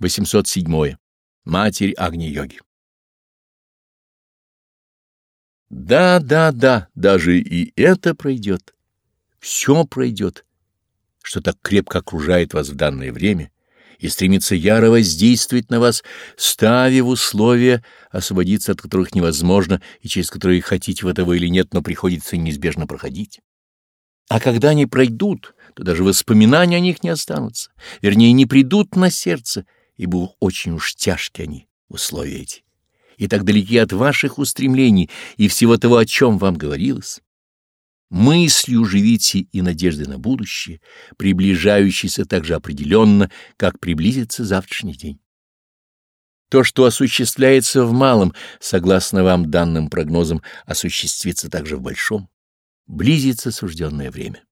807. Матерь Агни-йоги. Да, да, да, даже и это пройдет. Все пройдет, что так крепко окружает вас в данное время и стремится яро воздействовать на вас, ставя в условия, освободиться от которых невозможно и через которые хотите вы этого или нет, но приходится неизбежно проходить. А когда они пройдут, то даже воспоминания о них не останутся, вернее, не придут на сердце, ибо очень уж тяжкие они, условия эти, и так далеки от ваших устремлений и всего того, о чем вам говорилось. Мыслью живите и надежды на будущее, приближающейся так же определенно, как приблизится завтрашний день. То, что осуществляется в малом, согласно вам данным прогнозам, осуществится также в большом. Близится сужденное время.